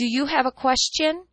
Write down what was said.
Do you have a question?